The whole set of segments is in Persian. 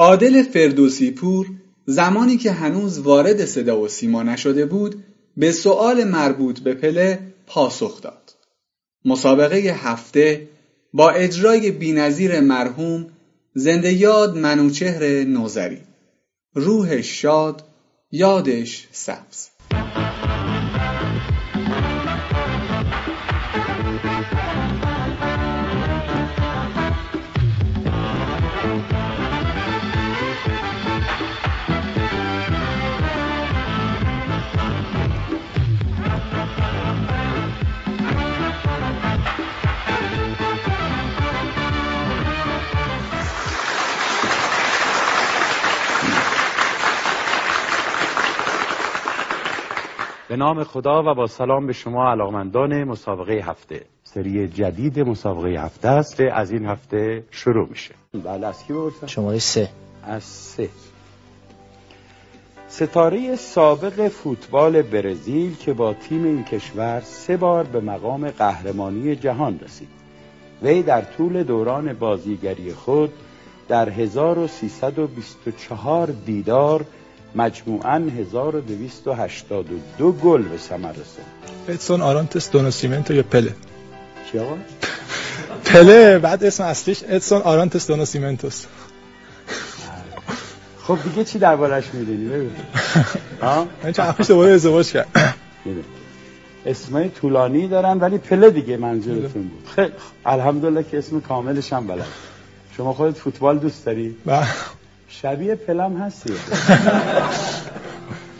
عادل فردوسی پور زمانی که هنوز وارد صدا و سیما نشده بود به سؤال مربوط به پله پاسخ داد. مسابقه هفته با اجرای بینظیر مرحوم زنده یاد منوچهر نوزری روحش شاد یادش سبز به نام خدا و با سلام به شما علاقمندان مسابقه هفته. سری جدید مسابقه هفته است. از این هفته شروع میشه. بله از کی بپرسم؟ شماره سه. از سه. ستاره سابق فوتبال برزیل که با تیم این کشور سه بار به مقام قهرمانی جهان رسید. وی در طول دوران بازیگری خود در 1324 دیدار مجموعاً 1282 گل به ثمر رسید ادسون آرانتس دوناسیمنتو یا پله؟ چی آقا؟ پله بعد اسم اصلیش ادسون آرانتس دوناسیمنتوس خب دیگه چی دربارش می‌دونی؟ بگو. ها؟ من چند پیش دوباره ازدواج کرد. اسمای طولانی دارن ولی پله دیگه منظورتون بود. خیلی. الحمدلله که اسم کاملش هم بلد. شما خودت فوتبال دوست داری؟ و شبیه پلم هستی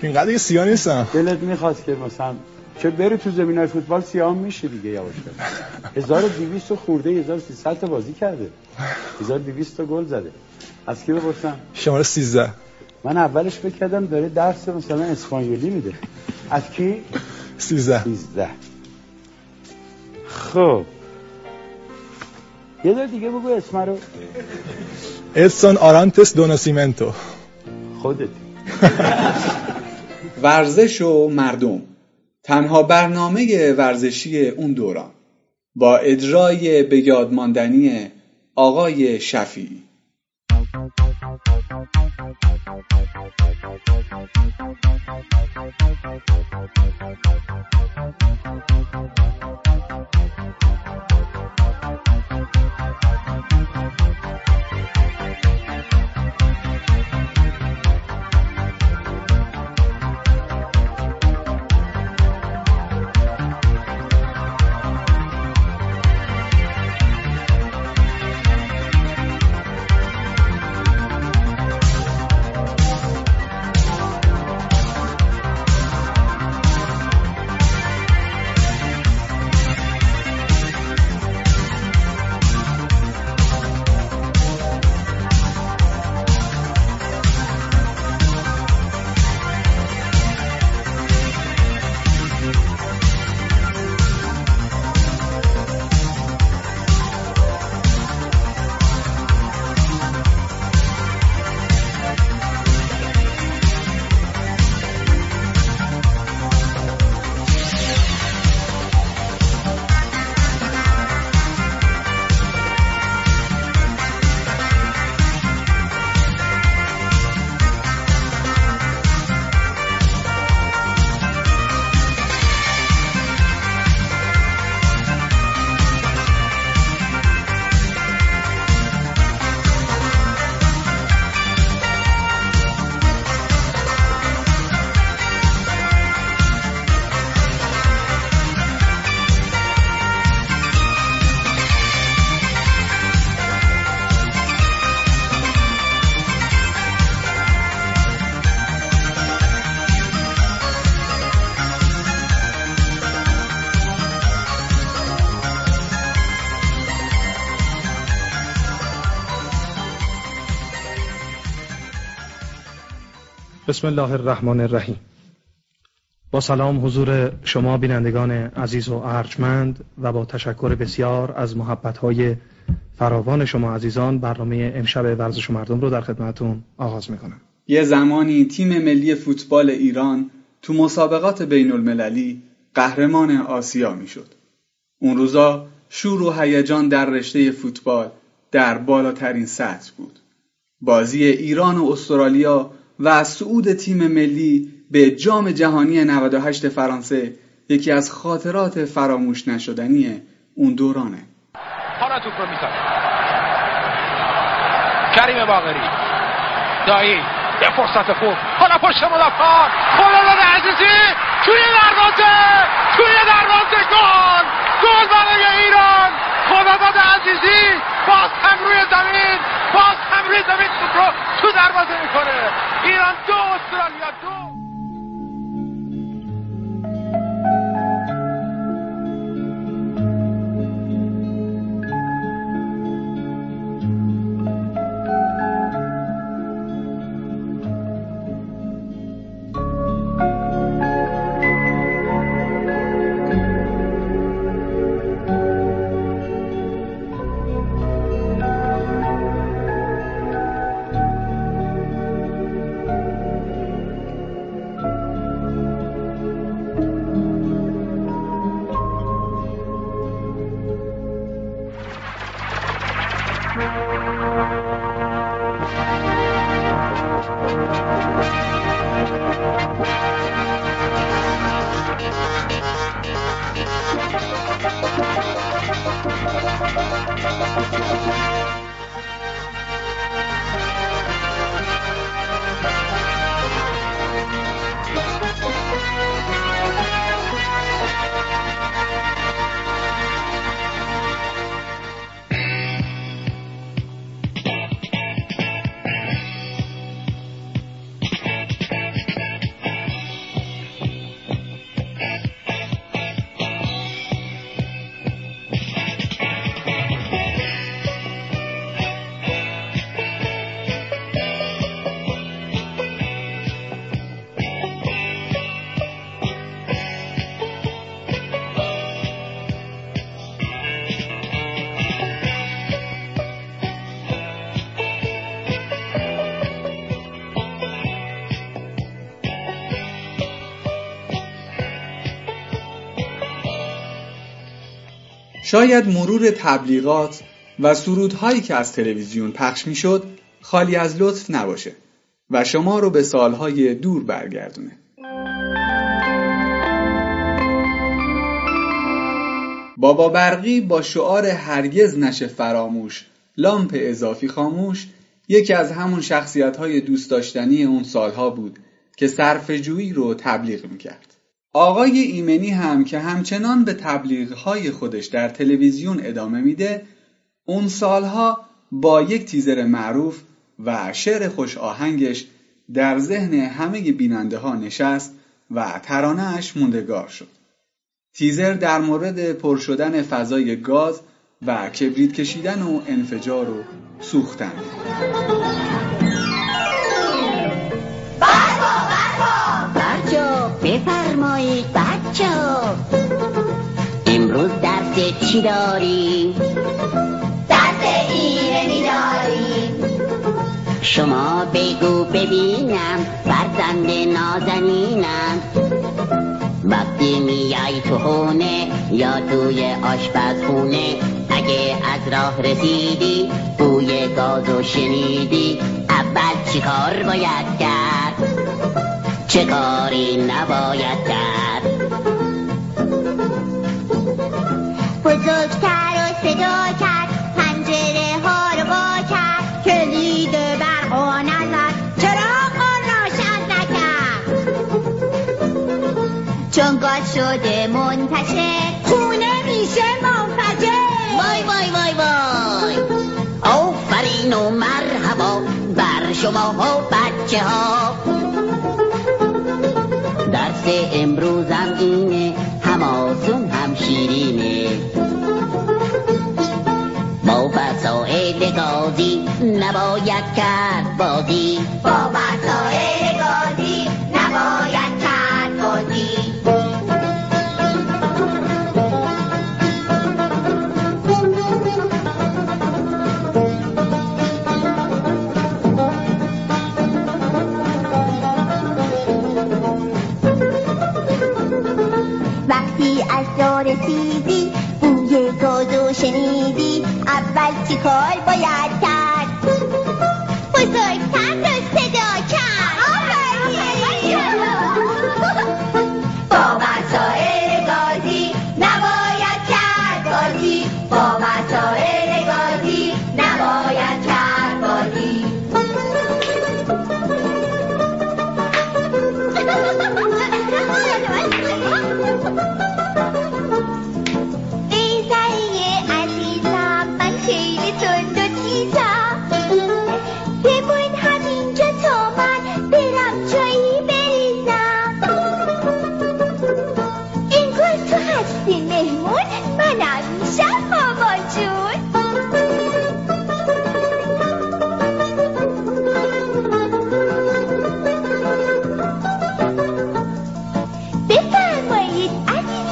اینقدر دیگه سیاه نیستم دلت می‌خواست که مثلا چه بری تو زمین های فوتبال سیاه میشه دیگه یواش. یواش 1200 خورده 1300 تا بازی کرده. 1200 تا گل زده. از کی بپرسم؟ شماره 13 من اولش فکر کردم داره درس مثلا اسپانیولی میده. از کی؟ 13 13 خب. یه دور دیگه بگو اسم رو. ادسون آرانتس دوناسیمنتو خودت. ورزش و مردم. تنها برنامه ورزشی اون دوران. با اجرای به یاد ماندنی آقای شفیعی بسم الله الرحمن الرحیم با سلام حضور شما بینندگان عزیز و ارجمند و با تشکر بسیار از محبتهای فراوان شما عزیزان برنامه امشب ورزش و مردم رو در خدمتون آغاز می‌کنم یه زمانی تیم ملی فوتبال ایران تو مسابقات بین المللی قهرمان آسیا می‌شد. اون روزا شور و هیجان در رشته فوتبال در بالاترین سطح بود. بازی ایران و استرالیا و صعود تیم ملی به جام جهانی 98 فرانسه یکی از خاطرات فراموش نشدنی اون دورانه. حالا توپ رو می‌زنه. کریم باغری دایی. یه فرصت خوب. حالا پشت مدافعان خداداد عزیزی. توی دروازه. توی دروازه. گل. گل برای ایران. خداداد عزیزی. باز روی زمین باز هم روی زمین توپ رو تو دروازه می‌کنه. ایران دو استرالیا دو. شاید مرور تبلیغات و سرودهایی که از تلویزیون پخش می‌شد خالی از لطف نباشه و شما رو به سالهای دور برگردونه. بابا برقی با شعار هرگز نشه فراموش لامپ اضافی خاموش یکی از همون شخصیت های دوست داشتنی اون سالها بود که صرف رو تبلیغ می‌کرد. آقای ایمنی هم که همچنان به تبلیغهای خودش در تلویزیون ادامه میده اون سالها با یک تیزر معروف و شعر خوش آهنگش در ذهن همه بیننده ها نشست و ترانهش موندگار شد. تیزر در مورد پر شدن فضای گاز و کبریت کشیدن و انفجار و سوختن. بفرمایید بچه امروز درس چی داری؟ درس ایرانی داری. شما بگو ببینم فرزند نازنینم. وقتی میای تو خونه یا توی آشپزخونه اگه از راه رسیدی بوی گازو شنیدی اول چی کار باید کرد؟ چه کاری نباید کرد؟ بزرگتر و صدا کرد پنجره ها رو با کرد کلید برق و نزد چراغ روشن نکرد؟ چون گاز شده منتشر خونه میشه منفجر. وای وای وای وای. آفرین و مرحبا بر شما ها بچه ها درس امروزم اینه هم آسون هم شیرینه. با وسایل گازی نباید کرد بازی. با وسایل گازی نباید جا رسیدی بوی گازو شنیدی اول چی کار باید کرد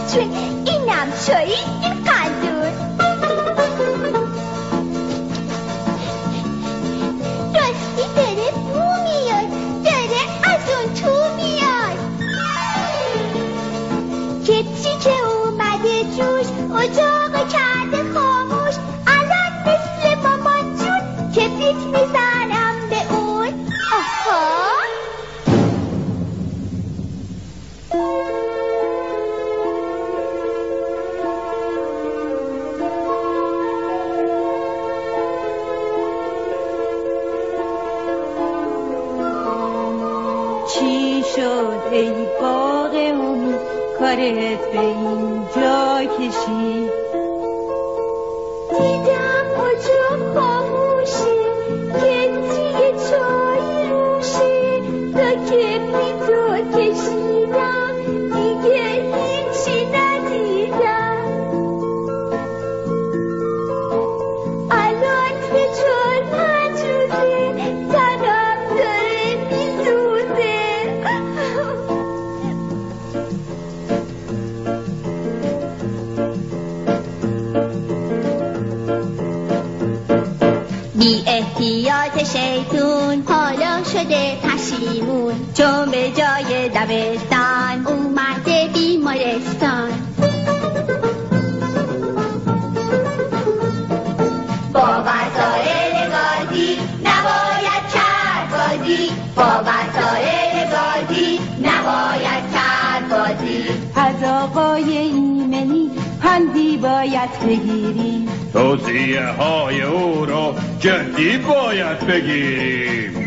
عزیز جون اینم چایی دبستان اومده بیمارستان. با وسایل گازی نباید کرد بازی با وسایل گازی نباید کرد بازی از آقای ایمنی پندی باید بگیری. توصیه های او رو جدی باید بگیریم.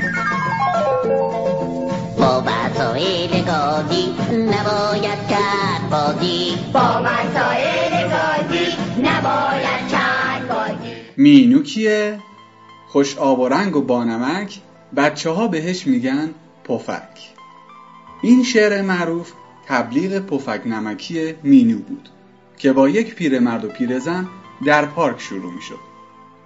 وسایل گازی نباید کرد بازی. با وسایل گازی نباید کرد بازی. مینو کیه؟ خوش آب و رنگ و بانمک. بچه ها بهش میگن پفک. این شعر معروف تبلیغ پفک نمکی مینو بود که با یک پیرمرد و پیرزن در پارک شروع می‌شد.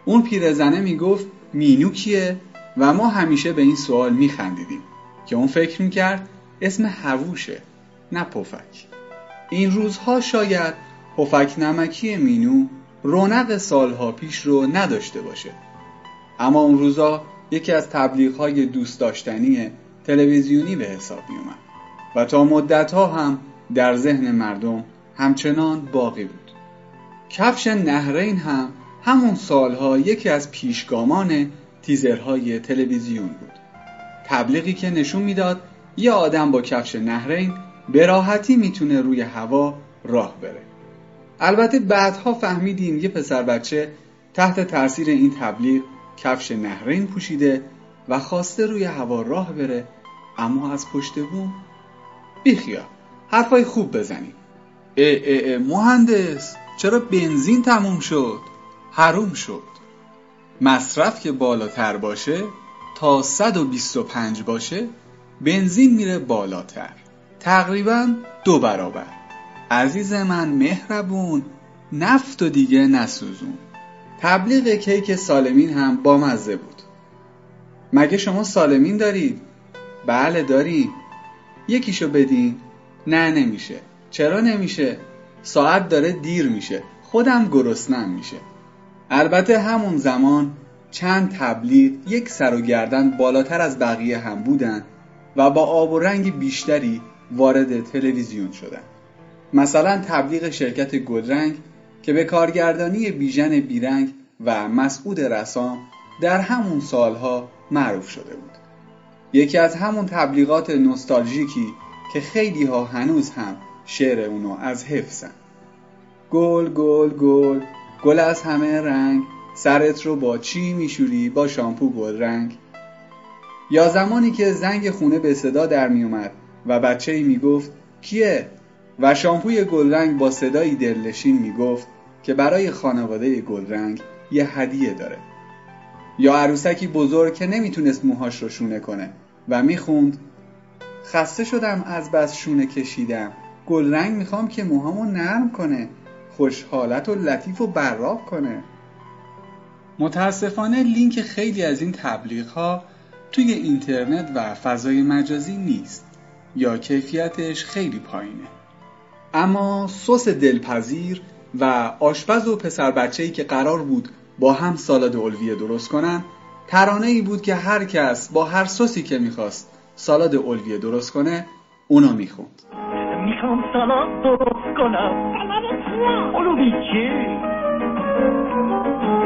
اون پیرزنه می‌گفت مینو کیه؟ و ما همیشه به این سوال میخندیدیم. که اون فکر می‌کرد اسم هووشه نه پفک. این روزها شاید پفک نمکی مینو رونق سالها پیش رو نداشته باشه. اما اون روزا یکی از تبلیغهای دوست داشتنی تلویزیونی به حساب می اومد و تا مدتها هم در ذهن مردم همچنان باقی بود. کفش نهرین هم همون سالها یکی از پیشگامان تیزرهای تلویزیون بود. تبلیغی که نشون می‌داد یه آدم با کفش نهرین به راحتی می‌تونه روی هوا راه بره. البته بعدها فهمیدیم یه پسر بچه تحت تاثیر این تبلیغ کفش نهرین پوشیده و خواسته روی هوا راه بره اما از پشت بوم بیخیا حرفای خوب بزنیم اه اه اه مهندس چرا بنزین تموم شد؟ حروم شد. مصرف که بالاتر باشه تا 125 باشه بنزین میره بالاتر. تقریبا دو برابر. عزیز من مهربون نفت و دیگه نسوزون. تبلیغ کیک سالمین هم با مزه بود. مگه شما سالمین دارید؟ بله داریم. یکیشو بدین؟ نه نمیشه. چرا نمیشه؟ ساعت داره دیر میشه. خودم گرسنم میشه. البته همون زمان چند تبلیغ یک سر و گردن بالاتر از بقیه هم بودن و با آب و رنگ بیشتری وارد تلویزیون شدن. مثلا تبلیغ شرکت گلرنگ که به کارگردانی بیژن بیرنگ و مسعود رسام در همون سالها معروف شده بود. یکی از همون تبلیغات نوستالژیکی که خیلی ها هنوز هم شعر اونو از حفظن. گل گل گل گل از همه رنگ سرت رو با چی میشوری؟ با شامپو گل رنگ. یا زمانی که زنگ خونه به صدا در می اومد و بچه ای می گفت کیه؟ و شامپوی گلرنگ با صدایی دلنشین می گفت که برای خانواده گلرنگ یه هدیه داره. یا عروسکی بزرگ که نمی‌تونست موهاش رو شونه کنه و می‌خوند خسته شدم از بس شونه کشیدم. گلرنگ می‌خوام که موهامو نرم کنه خوشحالت و لطیف و براق کنه. متاسفانه لینک خیلی از این تبلیغ ها توی اینترنت و فضای مجازی نیست یا کیفیتش خیلی پایینه. اما سس دلپذیر و آشپز و پسر بچه‌ای که قرار بود با هم سالاد الویه درست کنن ترانه ای بود که هر کس با هر سسی که می‌خواست سالاد الویه درست کنه اونو می‌خوند. می‌خوام سلام درست کنم. سالاد چیه؟ چی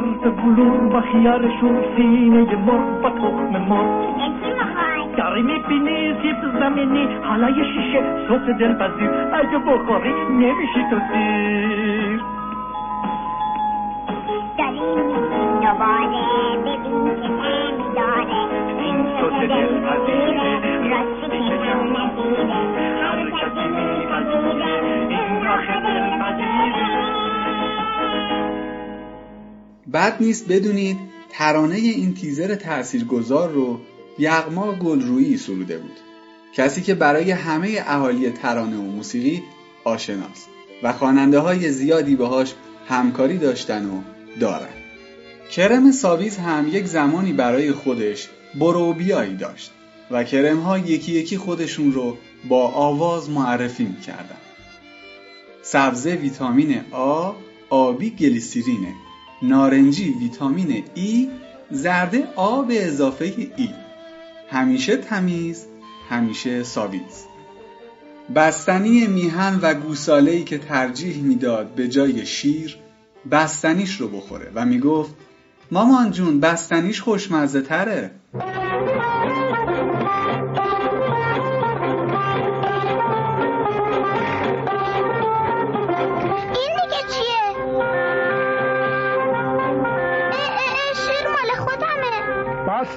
درد بلور و خیار شور سینه مرغ و تخم مرغ؟ داری می‌بینی زیب زمینی حالا یه شیشه سس دلپذیر اگه بخوری نمیشی تو سیر. دوباره ببین که تعمی داره این سس دلپذیره راستی بد نیست بدونید ترانه این تیزر تاثیرگذار رو یغما گلرویی سروده بود. کسی که برای همه اهالی ترانه و موسیقی آشناست و خواننده های زیادی باهاش همکاری داشتن و دارن. کرم ساویز هم یک زمانی برای خودش برو و بیایی داشت و کرم ها یکی یکی خودشون رو با آواز معرفی می‌کردن. سبزه ویتامین آ آبی گلیسیرینه. نارنجی ویتامین ای زرده آ به اضافه ای همیشه تمیز همیشه ساویز بستنی میهن و گوساله‌ای که ترجیح می‌داد به جای شیر بستنیش رو بخوره و می‌گفت مامان جون بستنیش خوشمزه تره.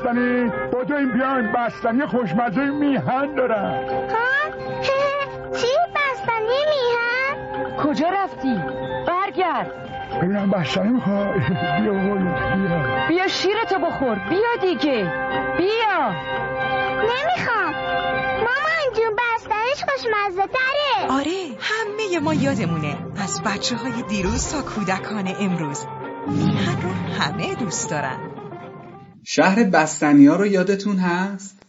بستنی. با این بیاین بستنی خوشمزه میهن دارن ها؟ چی؟ بستنی میهن؟ کجا رفتی؟ برگرد. ببینم بستنی می‌خوای بیا بیا. بیا شیرتو بخور. بیا دیگه. بیا. نمی‌خوام. مامان جون بستنیش خوشمزه تره. آره همه ما یادمونه. از بچه های دیروز تا کودکان امروز. میهن رو همه دوست دارن. شهر بستنیا رو یادتون هست؟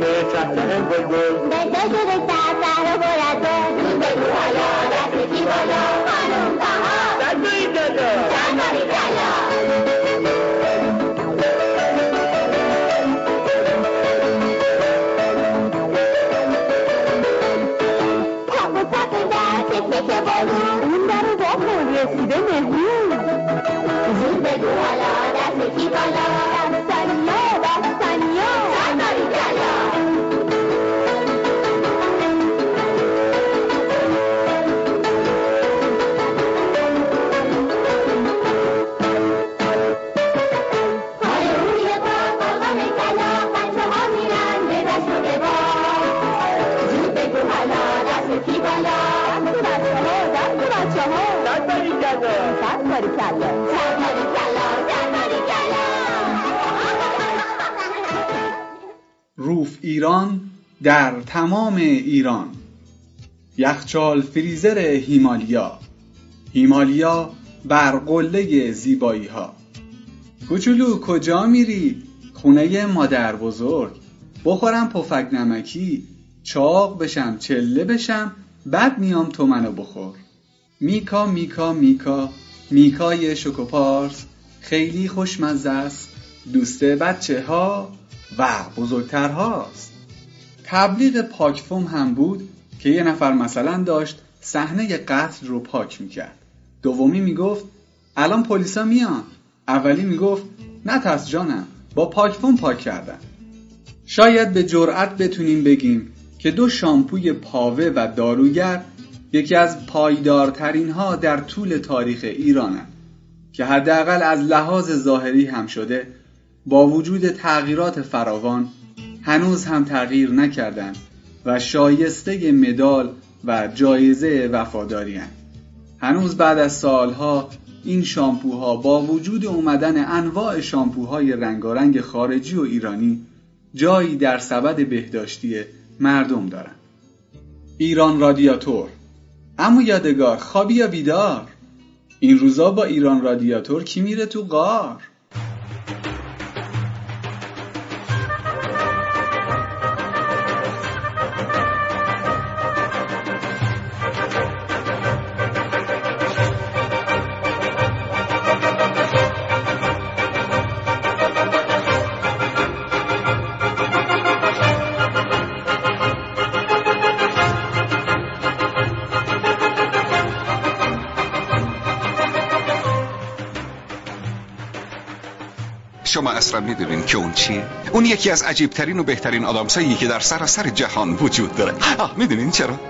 گل چشمه چهره گل گل به شده سر سر و برد زود بگو حالا دست کی بالا خانم بها بالو اون در رو بخور رسیده مهمون زود بگو حالا دست کی بالا بستنیا روف ایران در تمام ایران. یخچال فریزر هیمالیا. هیمالیا بر قله زیبایی ها کوچولو کجا میری؟ خونه مادر بزرگ. بخورم پفک نمکی. چاق بشم چله بشم. بعد میام تو منو بخور. میکا میکا میکا. میکای شکوپارس. خیلی خوشمزه است. دوست بچه ها و بزرگتر هاست تبلیغ پاکفوم هم بود که یه نفر مثلا داشت صحنه قتل رو پاک می‌کرد. دومی می‌گفت الان پلیسا میان. اولی می‌گفت نترس جانم با پاکفوم پاک کردن. شاید به جرأت بتونیم بگیم که دو شامپوی پاوه و داروگر یکی از پایدارترین ها در طول تاریخ ایرانند که حداقل از لحاظ ظاهری هم شده با وجود تغییرات فراوان هنوز هم تغییر نکردند و شایسته مدال و جایزه وفاداری هنوز بعد از سالها این شامپوها با وجود اومدن انواع شامپوهای رنگارنگ خارجی و ایرانی جایی در سبد بهداشتی مردم دارن ایران رادیاتور اما یادگار خوابی یا بیدار؟ این روزا با ایران رادیاتور کی میره تو غار؟ شما اصلا می‌دونین که اون چیه؟ اون یکی از عجیبترین و بهترین آدامسایی که در سراسر جهان وجود داره. آه می‌دونین چرا؟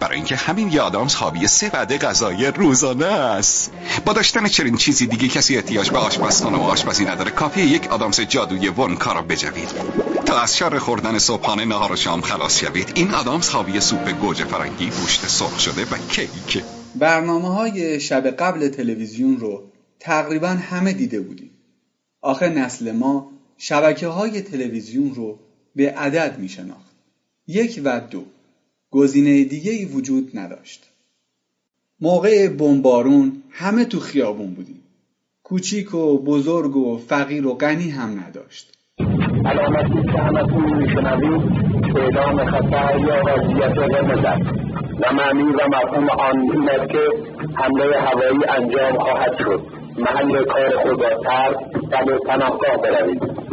برای اینکه همین یه آدامس حاوی سه وعده غذای روزانه است. با داشتن چنین چیزی دیگه کسی احتیاج به آشپزخانه و آشپزی نداره. کافیه یک آدامس جادوی ونکا را بجوید. تا از شر خوردن صبحانه نهار و شام خلاص شوید این آدامس حاوی سوپ گوجه فرنگی گوشت سرخ شده و کیک برنامه های شب قبل تلویزیون رو تقریبا همه دیده بودیم. آخه نسل ما شبکه های تلویزیون رو به عدد می شناخت. یک و دو گزینه دیگه ای وجود نداشت. موقع بمبارون همه تو خیابون بودیم. کوچیک و بزرگ و فقیر و غنی هم نداشت. علامتی که همتون میشنوید اعلام خطر یا وضعیت قرمز است و معنی و مفهوم آن این است که حمله هوایی انجام خواهد شد محل کار خود را ترک و پناهگاه بروید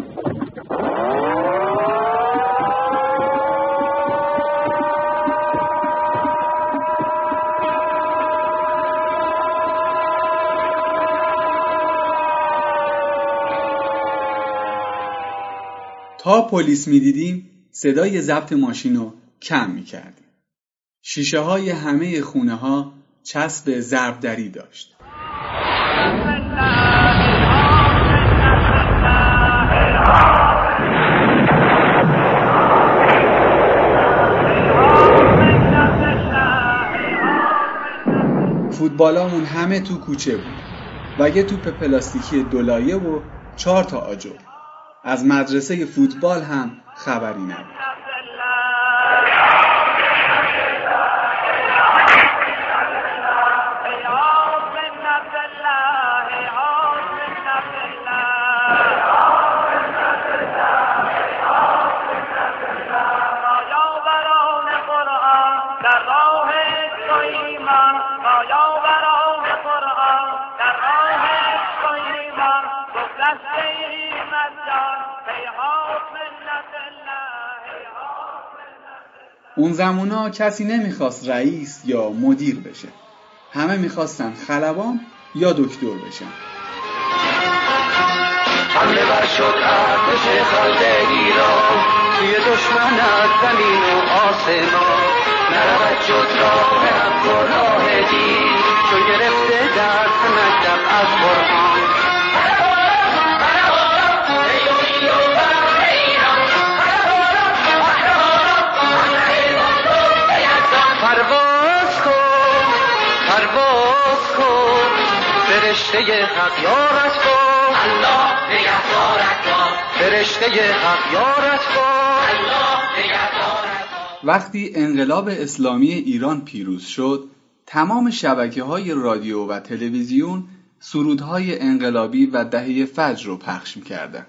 تا پلیس می‌دیدیم صدای ضبط ماشین رو کم می‌کردیم. شیشه های همه خونه ها چسب ضربدری داشت. فوتبالامون همه تو کوچه بود. و یه توپ پلاستیکی دولایه و چهار تا آجر. از مدرسه فوتبال هم خبری نبود. اون زمونا کسی نمی‌خواست رئیس یا مدیر بشه. همه می‌خواستن خلبان یا دکتر بشن. حمله بر شد ارتش خلق ایران. توی دشمن از زمین و آسمان. نرود جز راه حق و راه دین چو گرفته درس مکتب از قرآن. پرواز کن پرواز کن فرشته حق یارت کن. الله نگهدارت فرشته حق یارت کن. الله وقتی انقلاب اسلامی ایران پیروز شد تمام شبکه های رادیو و تلویزیون سرودهای انقلابی و دهه فجر رو پخش می‌کردن.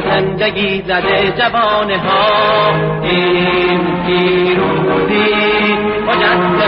زندگی زده جوانه ها این پیروزی مجد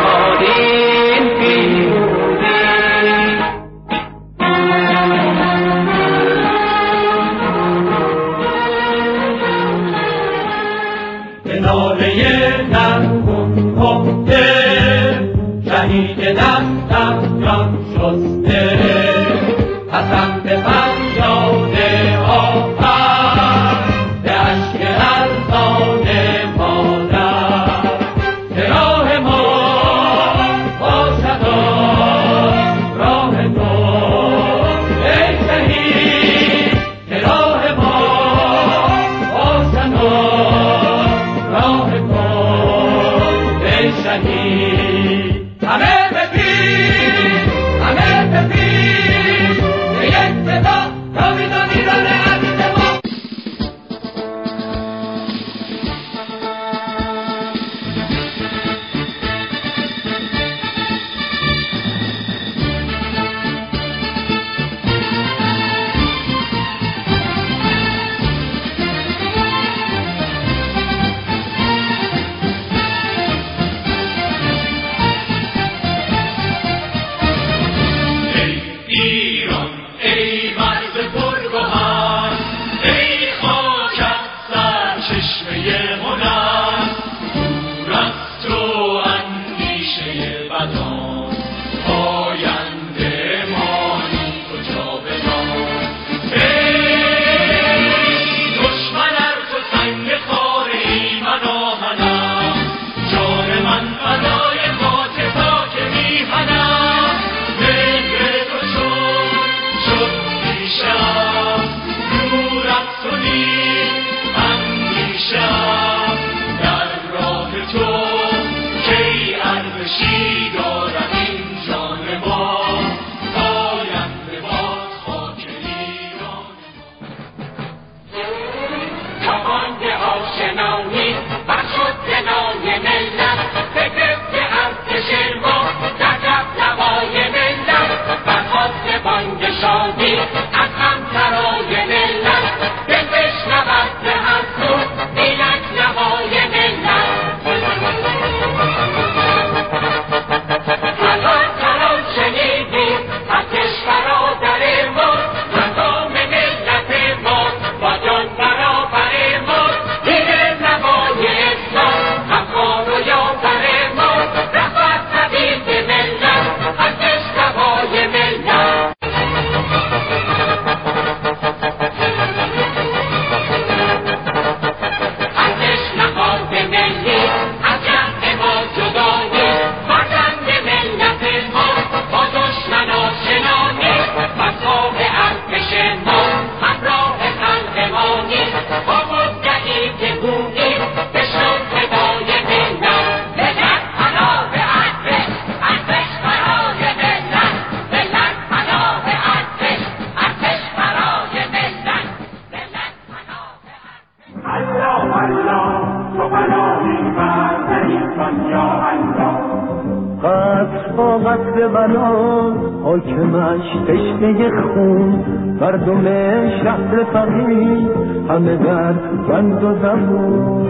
داده بنا حاکمش تشنه خون مردم شهر فقیر همه در بند و زمون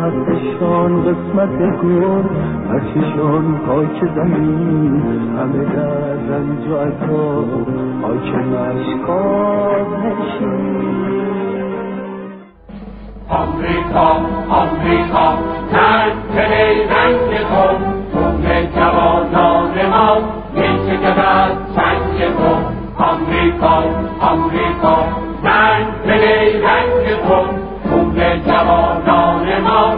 حقشان قسمت گل هرچشان خاک زمین. همه در رنج و عذاب حاکمش کاز نشین. آمریکا آمریکا ننگ به نیرنگ تو خون جوانان ما میچکد از چنگ تو. آمریکا آمریکا ننگ به نیرنگ تو خون جوانان ما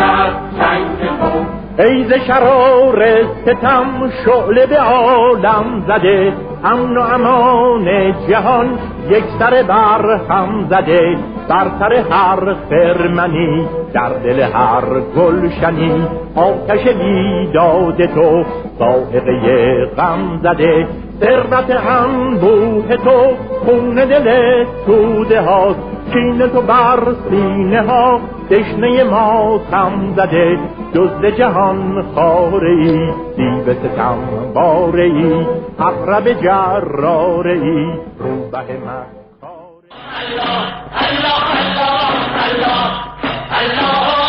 از چنگ تو. ای ز شرار ستم شعله به عالم زده. امن و امان جهان یک سر بر هم زده بر سر هر خرمنی در دل هر گلشنی. آتش بیداد تو سائقه غم زده ثروت انبوه تو خون دل توده ها کین تو بر سینه ها دشنه ما تم زده جز جهان خاره ای دیو ستم باره ای اقرب جراره ای روبه من الله الله الله الله الله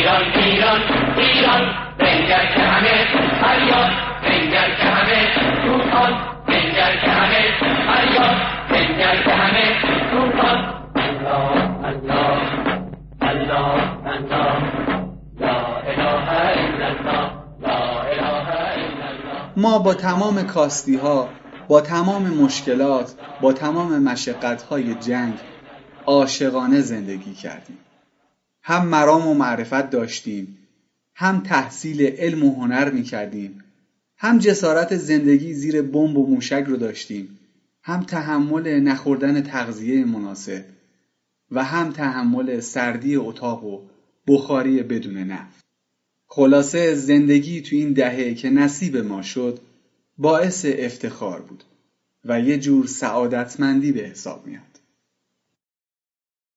ایران ایران ایران بنگر که همه فریاد بنگر که همه توفان بنگر که همه فریاد بنگر که همه توفان الله الله الله لا اله الا الله لا اله الا الله ما با تمام کاستی ها با تمام مشکلات با تمام مشقت های جنگ عاشقانه زندگی کردیم. هم مرام و معرفت داشتیم هم تحصیل علم و هنر می کردیم هم جسارت زندگی زیر بمب و موشک رو داشتیم هم تحمل نخوردن تغذیه مناسب و هم تحمل سردی اتاق و بخاری بدون نفت. خلاصه زندگی تو این دهه که نصیب ما شد باعث افتخار بود و یه جور سعادتمندی به حساب میاد.